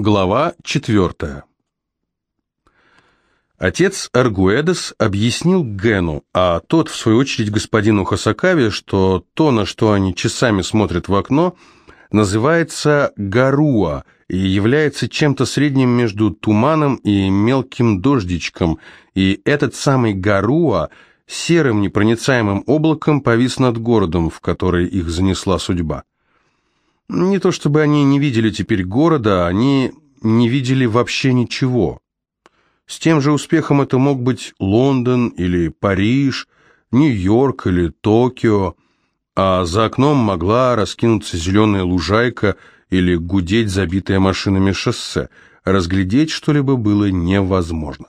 Глава четвертая. Отец Аргуэдес объяснил Гену, а тот, в свою очередь, господину Хасакаве, что то, на что они часами смотрят в окно, называется гаруа и является чем-то средним между туманом и мелким дождичком, и этот самый гаруа серым непроницаемым облаком повис над городом, в который их занесла судьба. Не то чтобы они не видели теперь города, они не видели вообще ничего. С тем же успехом это мог быть Лондон или Париж, Нью-Йорк или Токио, а за окном могла раскинуться зеленая лужайка или гудеть забитое машинами шоссе. Разглядеть что-либо было невозможно.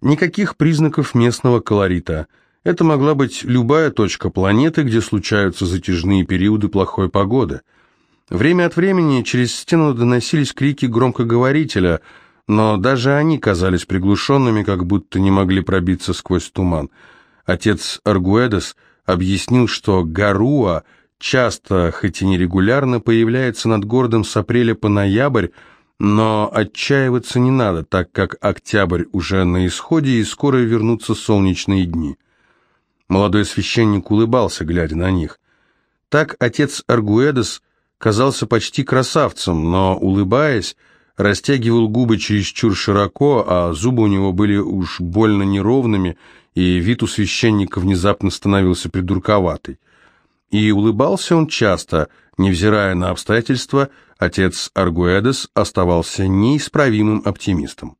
Никаких признаков местного колорита. Это могла быть любая точка планеты, где случаются затяжные периоды плохой погоды – Время от времени через стену доносились крики громкоговорителя, но даже они казались приглушенными, как будто не могли пробиться сквозь туман. Отец Аргуэдес объяснил, что Гаруа часто, хоть и нерегулярно, появляется над городом с апреля по ноябрь, но отчаиваться не надо, так как октябрь уже на исходе и скоро вернутся солнечные дни. Молодой священник улыбался, глядя на них. Так отец Аргуэдес казался почти красавцем, но, улыбаясь, растягивал губы чересчур широко, а зубы у него были уж больно неровными, и вид у священника внезапно становился придурковатый. И улыбался он часто, невзирая на обстоятельства, отец Аргуэдес оставался неисправимым оптимистом.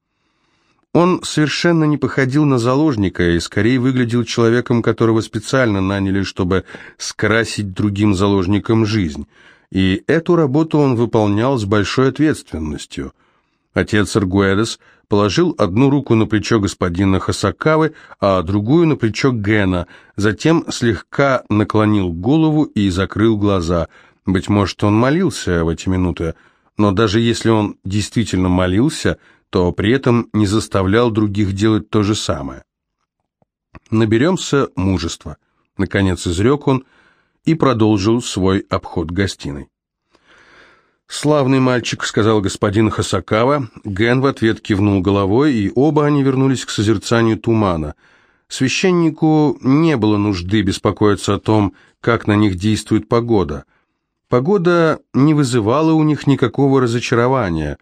Он совершенно не походил на заложника и скорее выглядел человеком, которого специально наняли, чтобы скрасить другим заложникам жизнь – и эту работу он выполнял с большой ответственностью. Отец Аргуэдес положил одну руку на плечо господина Хасакавы, а другую на плечо Гена, затем слегка наклонил голову и закрыл глаза. Быть может, он молился в эти минуты, но даже если он действительно молился, то при этом не заставлял других делать то же самое. «Наберемся мужества», — наконец изрек он, — и продолжил свой обход гостиной. «Славный мальчик», — сказал господин Хасакава. Ген в ответ кивнул головой, и оба они вернулись к созерцанию тумана. Священнику не было нужды беспокоиться о том, как на них действует погода. Погода не вызывала у них никакого разочарования.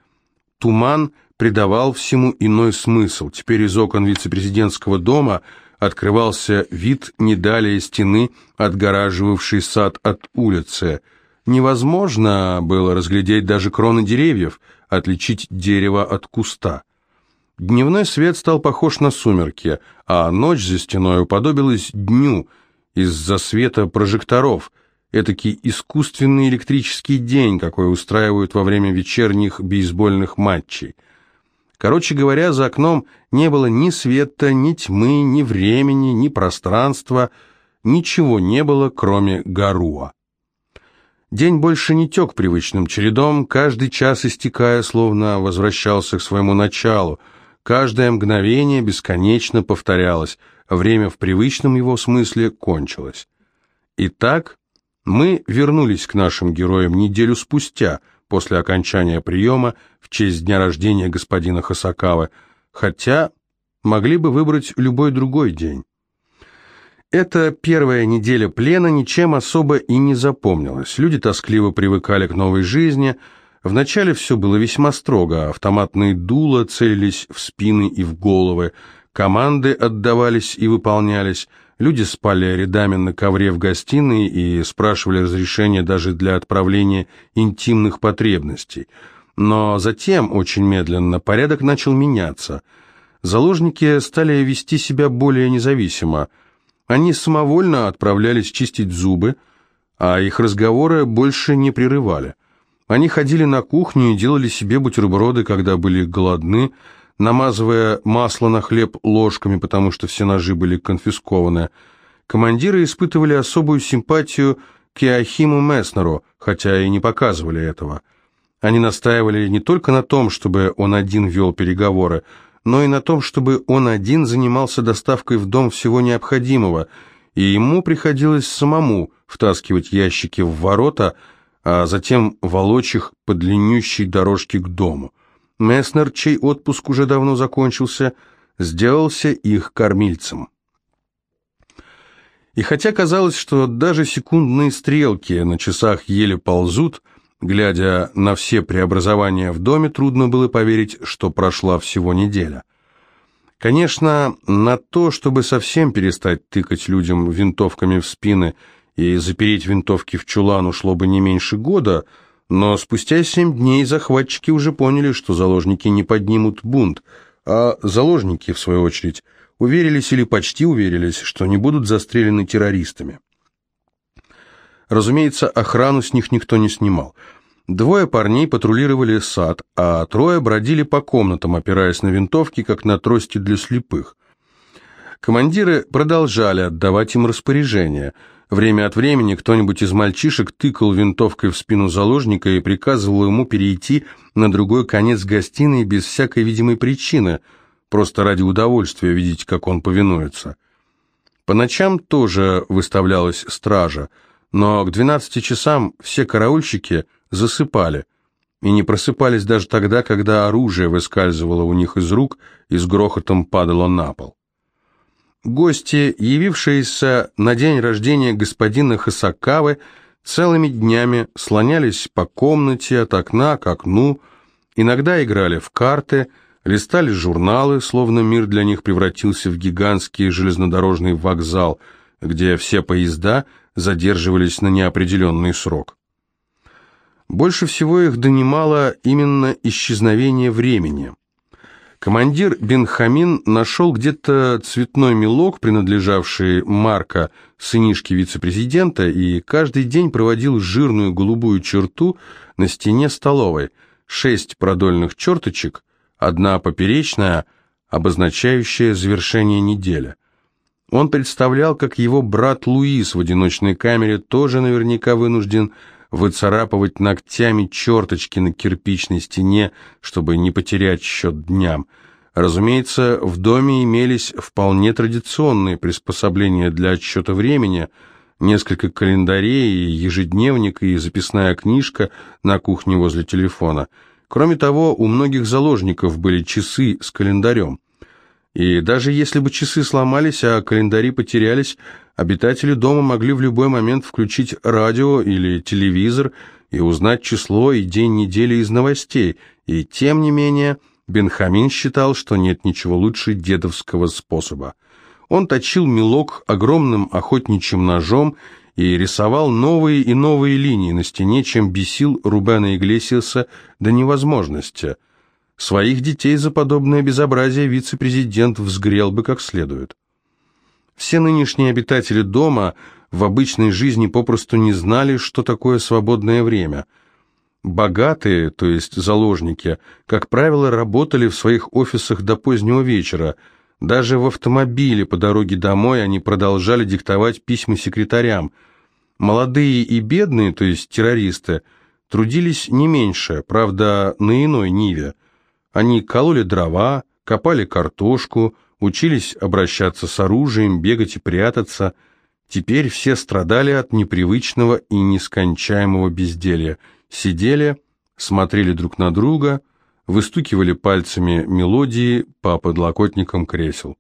Туман придавал всему иной смысл. Теперь из окон вице-президентского дома – открывался вид не далее стены, отгораживавшей сад от улицы. Невозможно было разглядеть даже кроны деревьев, отличить дерево от куста. Дневной свет стал похож на сумерки, а ночь за стеной уподобилась дню из-за света прожекторов, этакий искусственный электрический день, какой устраивают во время вечерних бейсбольных матчей – Короче говоря, за окном не было ни света, ни тьмы, ни времени, ни пространства, ничего не было, кроме Гаруа. День больше не тек привычным чередом, каждый час истекая, словно возвращался к своему началу, каждое мгновение бесконечно повторялось, время в привычном его смысле кончилось. Итак, мы вернулись к нашим героям неделю спустя – после окончания приема в честь дня рождения господина Хасакавы, хотя могли бы выбрать любой другой день. Эта первая неделя плена ничем особо и не запомнилась. Люди тоскливо привыкали к новой жизни. Вначале все было весьма строго. Автоматные дула целились в спины и в головы. Команды отдавались и выполнялись. Люди спали рядами на ковре в гостиной и спрашивали разрешения даже для отправления интимных потребностей. Но затем, очень медленно, порядок начал меняться. Заложники стали вести себя более независимо. Они самовольно отправлялись чистить зубы, а их разговоры больше не прерывали. Они ходили на кухню и делали себе бутерброды, когда были голодны, намазывая масло на хлеб ложками, потому что все ножи были конфискованы. Командиры испытывали особую симпатию к Иохиму Месснеру, хотя и не показывали этого. Они настаивали не только на том, чтобы он один вел переговоры, но и на том, чтобы он один занимался доставкой в дом всего необходимого, и ему приходилось самому втаскивать ящики в ворота, а затем волочь их по длиннющей дорожке к дому. Месснер, чей отпуск уже давно закончился, сделался их кормильцем. И хотя казалось, что даже секундные стрелки на часах еле ползут, глядя на все преобразования в доме, трудно было поверить, что прошла всего неделя. Конечно, на то, чтобы совсем перестать тыкать людям винтовками в спины и запереть винтовки в чулан, ушло бы не меньше года, но спустя семь дней захватчики уже поняли, что заложники не поднимут бунт, а заложники, в свою очередь, уверились или почти уверились, что не будут застрелены террористами. Разумеется, охрану с них никто не снимал – Двое парней патрулировали сад, а трое бродили по комнатам, опираясь на винтовки, как на трости для слепых. Командиры продолжали отдавать им распоряжения. Время от времени кто-нибудь из мальчишек тыкал винтовкой в спину заложника и приказывал ему перейти на другой конец гостиной без всякой видимой причины, просто ради удовольствия видеть, как он повинуется. По ночам тоже выставлялась стража, но к 12 часам все караульщики – засыпали и не просыпались даже тогда, когда оружие выскальзывало у них из рук и с грохотом падало на пол. Гости, явившиеся на день рождения господина Хасакавы, целыми днями слонялись по комнате от окна к окну, иногда играли в карты, листали журналы, словно мир для них превратился в гигантский железнодорожный вокзал, где все поезда задерживались на неопределенный срок. Больше всего их донимало именно исчезновение времени. Командир Бенхамин нашел где-то цветной мелок, принадлежавший Марка, сынишке вице-президента, и каждый день проводил жирную голубую черту на стене столовой. Шесть продольных черточек, одна поперечная, обозначающая завершение недели. Он представлял, как его брат Луис в одиночной камере тоже наверняка вынужден выцарапывать ногтями черточки на кирпичной стене, чтобы не потерять счет дням. Разумеется, в доме имелись вполне традиционные приспособления для отсчета времени, несколько календарей, ежедневник и записная книжка на кухне возле телефона. Кроме того, у многих заложников были часы с календарем. И даже если бы часы сломались, а календари потерялись, обитатели дома могли в любой момент включить радио или телевизор и узнать число и день недели из новостей. И тем не менее, Бенхамин считал, что нет ничего лучше дедовского способа. Он точил мелок огромным охотничьим ножом и рисовал новые и новые линии на стене, чем бесил Рубена Иглесиаса до невозможности – Своих детей за подобное безобразие вице-президент взгрел бы как следует. Все нынешние обитатели дома в обычной жизни попросту не знали, что такое свободное время. Богатые, то есть заложники, как правило, работали в своих офисах до позднего вечера. Даже в автомобиле по дороге домой они продолжали диктовать письма секретарям. Молодые и бедные, то есть террористы, трудились не меньше, правда, на иной ниве – они кололи дрова, копали картошку, учились обращаться с оружием, бегать и прятаться. Теперь все страдали от непривычного и нескончаемого безделья. Сидели, смотрели друг на друга, выстукивали пальцами мелодии по подлокотникам кресел.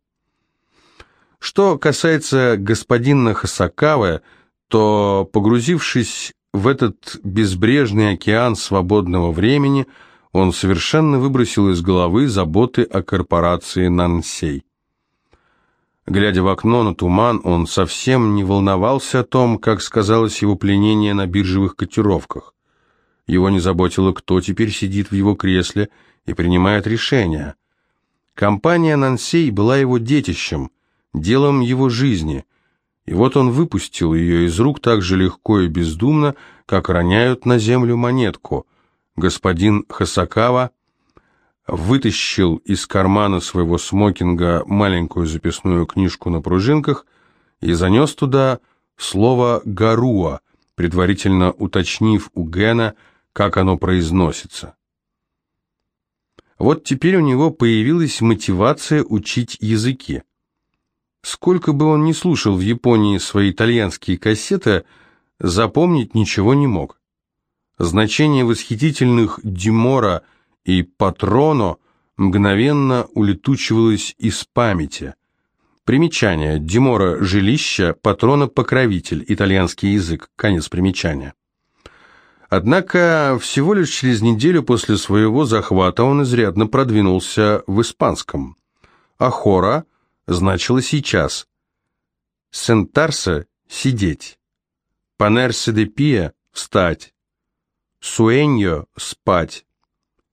Что касается господина Хасакавы, то, погрузившись в этот безбрежный океан свободного времени, он совершенно выбросил из головы заботы о корпорации Нансей. Глядя в окно на туман, он совсем не волновался о том, как сказалось его пленение на биржевых котировках. Его не заботило, кто теперь сидит в его кресле и принимает решения. Компания Нансей была его детищем, делом его жизни, и вот он выпустил ее из рук так же легко и бездумно, как роняют на землю монетку – господин Хасакава вытащил из кармана своего смокинга маленькую записную книжку на пружинках и занес туда слово «гаруа», предварительно уточнив у Гена, как оно произносится. Вот теперь у него появилась мотивация учить языки. Сколько бы он ни слушал в Японии свои итальянские кассеты, запомнить ничего не мог. Значение восхитительных «димора» и «патроно» мгновенно улетучивалось из памяти. Примечание. Димора – жилище, патрона – покровитель, итальянский язык. Конец примечания. Однако всего лишь через неделю после своего захвата он изрядно продвинулся в испанском. Ахора значило «сейчас», Сентарса – «сидеть», Панерсе де пия – «встать», Суэньо – «спать»,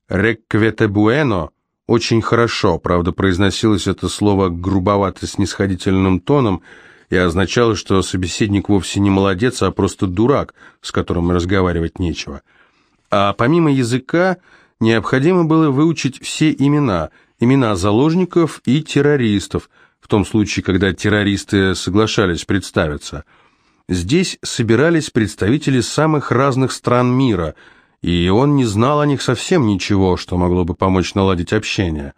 Рекквете буэно – «очень хорошо», правда, произносилось это слово грубовато-снисходительным тоном и означало, что собеседник вовсе не молодец, а просто дурак, с которым разговаривать нечего. А помимо языка необходимо было выучить все имена, имена заложников и террористов – в том случае, когда террористы соглашались представиться. Здесь собирались представители самых разных стран мира, и он не знал о них совсем ничего, что могло бы помочь наладить общение.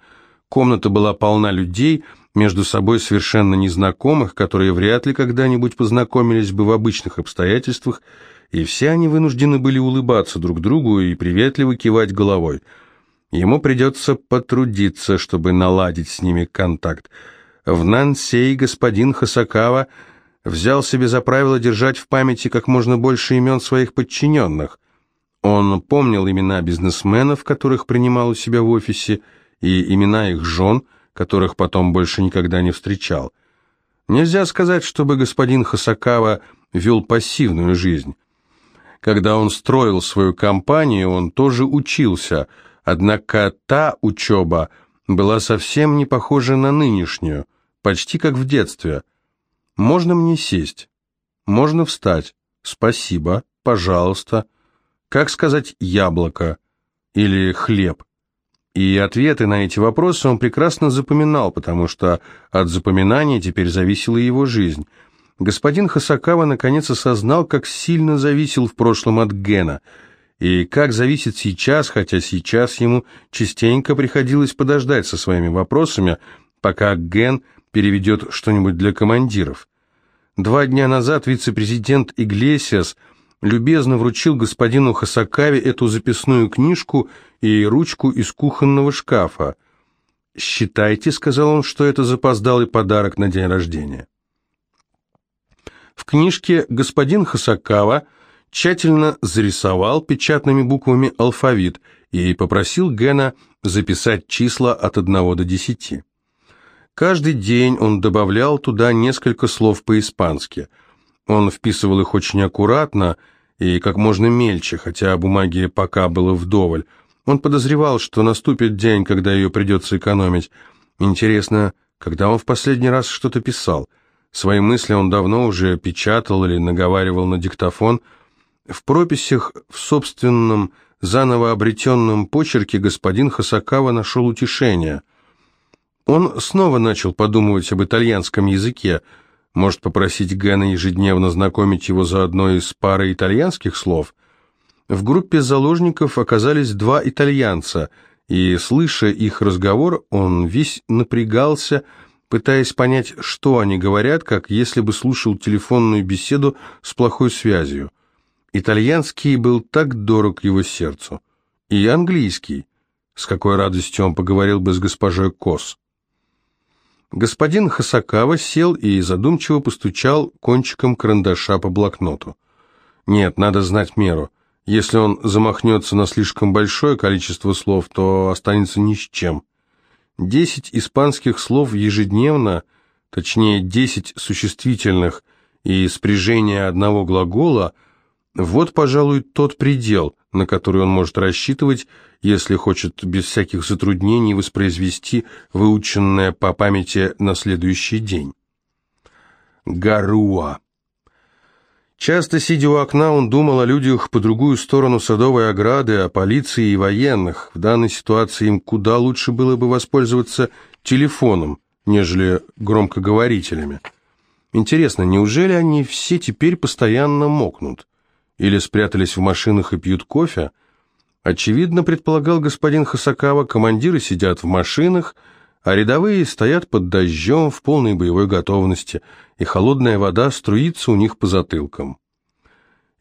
Комната была полна людей, между собой совершенно незнакомых, которые вряд ли когда-нибудь познакомились бы в обычных обстоятельствах, и все они вынуждены были улыбаться друг другу и приветливо кивать головой. Ему придется потрудиться, чтобы наладить с ними контакт. В Нансей господин Хасакава взял себе за правило держать в памяти как можно больше имен своих подчиненных. Он помнил имена бизнесменов, которых принимал у себя в офисе, и имена их жен, которых потом больше никогда не встречал. Нельзя сказать, чтобы господин Хасакава вел пассивную жизнь. Когда он строил свою компанию, он тоже учился, однако та учеба была совсем не похожа на нынешнюю почти как в детстве. Можно мне сесть? Можно встать? Спасибо, пожалуйста. Как сказать «яблоко» или «хлеб»? И ответы на эти вопросы он прекрасно запоминал, потому что от запоминания теперь зависела его жизнь. Господин Хасакава наконец осознал, как сильно зависел в прошлом от Гена, и как зависит сейчас, хотя сейчас ему частенько приходилось подождать со своими вопросами, пока Ген переведет что-нибудь для командиров. Два дня назад вице-президент Иглесиас любезно вручил господину Хасакаве эту записную книжку и ручку из кухонного шкафа. «Считайте», — сказал он, — «что это запоздалый подарок на день рождения». В книжке господин Хасакава тщательно зарисовал печатными буквами алфавит и попросил Гена записать числа от 1 до 10. Каждый день он добавлял туда несколько слов по-испански. Он вписывал их очень аккуратно и как можно мельче, хотя бумаги пока было вдоволь. Он подозревал, что наступит день, когда ее придется экономить. Интересно, когда он в последний раз что-то писал? Свои мысли он давно уже печатал или наговаривал на диктофон. В прописях в собственном заново обретенном почерке господин Хасакава нашел утешение – он снова начал подумывать об итальянском языке. Может попросить Гэна ежедневно знакомить его заодно и с парой итальянских слов? В группе заложников оказались два итальянца, и, слыша их разговор, он весь напрягался, пытаясь понять, что они говорят, как если бы слушал телефонную беседу с плохой связью. Итальянский был так дорог его сердцу. И английский. С какой радостью он поговорил бы с госпожой Кос. Господин Хасакава сел и задумчиво постучал кончиком карандаша по блокноту. Нет, надо знать меру. Если он замахнется на слишком большое количество слов, то останется ни с чем. Десять испанских слов ежедневно, точнее десять существительных и спряжение одного глагола – вот, пожалуй, тот предел, на который он может рассчитывать, если хочет без всяких затруднений воспроизвести выученное по памяти на следующий день. Гаруа. Часто, сидя у окна, он думал о людях по другую сторону садовой ограды, о полиции и военных. В данной ситуации им куда лучше было бы воспользоваться телефоном, нежели громкоговорителями. Интересно, неужели они все теперь постоянно мокнут? Или спрятались в машинах и пьют кофе? Очевидно, предполагал господин Хасакава, командиры сидят в машинах, а рядовые стоят под дождем в полной боевой готовности, и холодная вода струится у них по затылкам.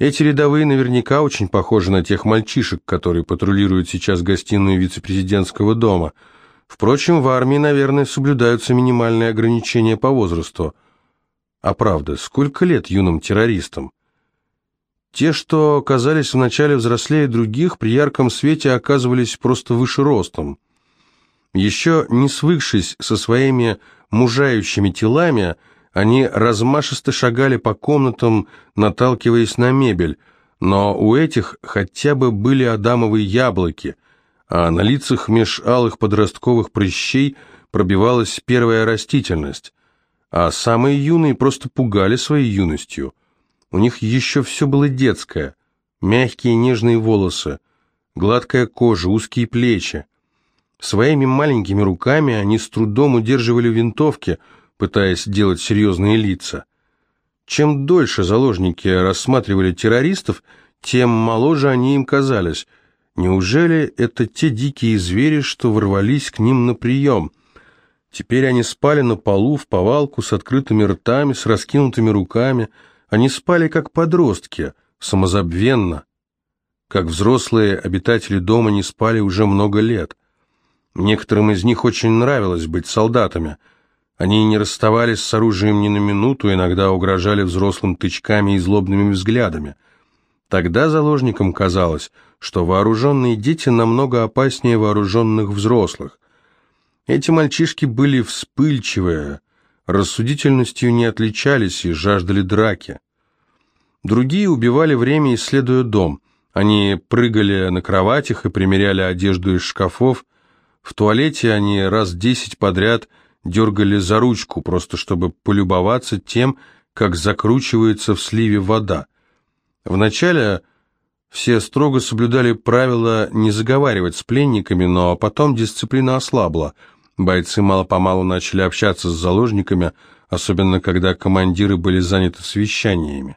Эти рядовые наверняка очень похожи на тех мальчишек, которые патрулируют сейчас гостиную вице-президентского дома. Впрочем, в армии, наверное, соблюдаются минимальные ограничения по возрасту. А правда, сколько лет юным террористам? Те, что казались вначале взрослее других, при ярком свете оказывались просто выше ростом. Еще не свыкшись со своими мужающими телами, они размашисто шагали по комнатам, наталкиваясь на мебель, но у этих хотя бы были адамовые яблоки, а на лицах меж алых подростковых прыщей пробивалась первая растительность, а самые юные просто пугали своей юностью. У них еще все было детское, мягкие нежные волосы, гладкая кожа, узкие плечи. Своими маленькими руками они с трудом удерживали винтовки, пытаясь делать серьезные лица. Чем дольше заложники рассматривали террористов, тем моложе они им казались. Неужели это те дикие звери, что ворвались к ним на прием? Теперь они спали на полу, в повалку, с открытыми ртами, с раскинутыми руками. Они спали как подростки, самозабвенно. Как взрослые обитатели дома не спали уже много лет. Некоторым из них очень нравилось быть солдатами. Они не расставались с оружием ни на минуту, иногда угрожали взрослым тычками и злобными взглядами. Тогда заложникам казалось, что вооруженные дети намного опаснее вооруженных взрослых. Эти мальчишки были вспыльчивые, рассудительностью не отличались и жаждали драки. Другие убивали время, исследуя дом. Они прыгали на кроватях и примеряли одежду из шкафов, в туалете они раз десять подряд дергали за ручку, просто чтобы полюбоваться тем, как закручивается в сливе вода. Вначале все строго соблюдали правила не заговаривать с пленниками, но потом дисциплина ослабла. Бойцы мало-помалу начали общаться с заложниками, особенно когда командиры были заняты совещаниями.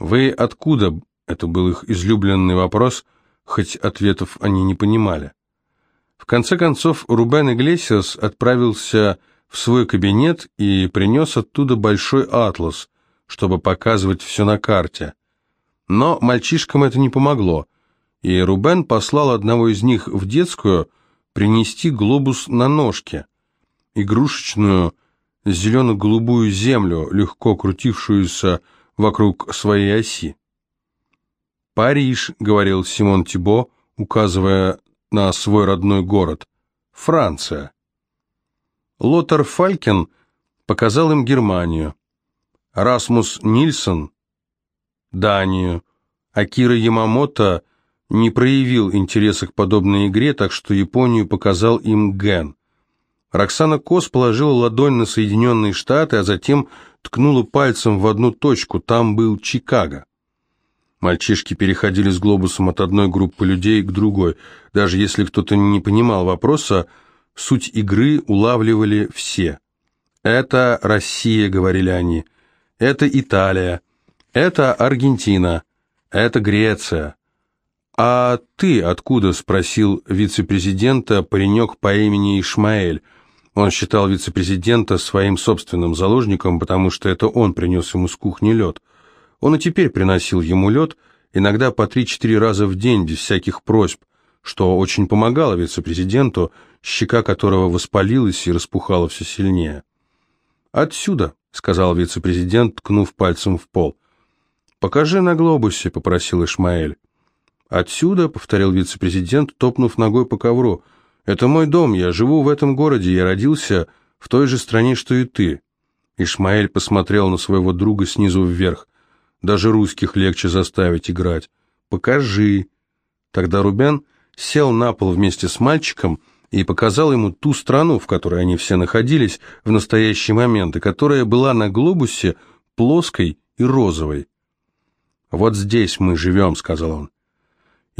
«Вы откуда?» — это был их излюбленный вопрос, хоть ответов они не понимали. В конце концов, Рубен Иглесиас отправился в свой кабинет и принес оттуда большой атлас, чтобы показывать все на карте. Но мальчишкам это не помогло, и Рубен послал одного из них в детскую принести глобус на ножке, игрушечную зелено-голубую землю, легко крутившуюся вокруг своей оси. «Париж», — говорил Симон Тибо, указывая на свой родной город – Франция. Лотар Фалькин показал им Германию, Расмус Нильсон – Данию, Акира Ямамото не проявил интереса к подобной игре, так что Японию показал им Ген. Роксана Кос положила ладонь на Соединенные Штаты, а затем ткнула пальцем в одну точку, там был Чикаго. Мальчишки переходили с глобусом от одной группы людей к другой. Даже если кто-то не понимал вопроса, суть игры улавливали все. «Это Россия», — говорили они. «Это Италия. Это Аргентина. Это Греция». «А ты откуда?» — спросил вице-президента паренек по имени Ишмаэль. Он считал вице-президента своим собственным заложником, потому что это он принес ему с кухни лед. Он и теперь приносил ему лед, иногда по три-четыре раза в день, без всяких просьб, что очень помогало вице-президенту, щека которого воспалилась и распухала все сильнее. «Отсюда», — сказал вице-президент, ткнув пальцем в пол. «Покажи на глобусе», — попросил Ишмаэль. «Отсюда», — повторил вице-президент, топнув ногой по ковру. «Это мой дом, я живу в этом городе, я родился в той же стране, что и ты». Ишмаэль посмотрел на своего друга снизу вверх. Даже русских легче заставить играть. Покажи. Тогда Рубен сел на пол вместе с мальчиком и показал ему ту страну, в которой они все находились в настоящий момент, и которая была на глобусе плоской и розовой. «Вот здесь мы живем», — сказал он.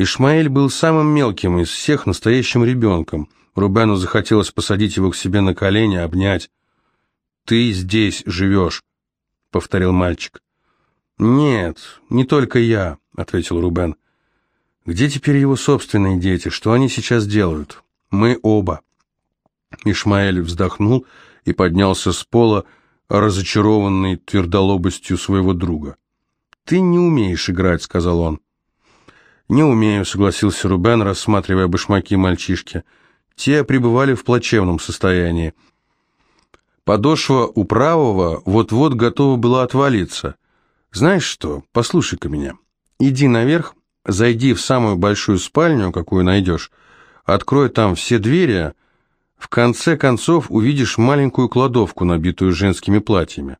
Ишмаэль был самым мелким из всех настоящим ребенком. Рубену захотелось посадить его к себе на колени, обнять. «Ты здесь живешь», — повторил мальчик. «Нет, не только я», — ответил Рубен. «Где теперь его собственные дети? Что они сейчас делают? Мы оба». Ишмаэль вздохнул и поднялся с пола, разочарованный твердолобостью своего друга. «Ты не умеешь играть», — сказал он. «Не умею», — согласился Рубен, рассматривая башмаки мальчишки. Те пребывали в плачевном состоянии. Подошва у правого вот-вот готова была отвалиться. «Знаешь что, послушай-ка меня. Иди наверх, зайди в самую большую спальню, какую найдешь, открой там все двери, в конце концов увидишь маленькую кладовку, набитую женскими платьями.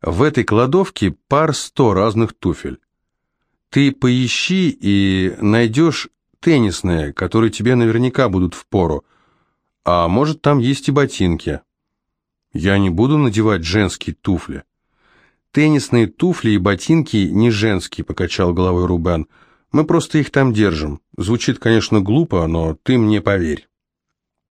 В этой кладовке пар сто разных туфель. Ты поищи и найдешь теннисные, которые тебе наверняка будут в пору. А может, там есть и ботинки. Я не буду надевать женские туфли. Теннисные туфли и ботинки не женские, покачал головой Рубен. Мы просто их там держим. Звучит, конечно, глупо, но ты мне поверь.